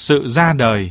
Sự ra đời.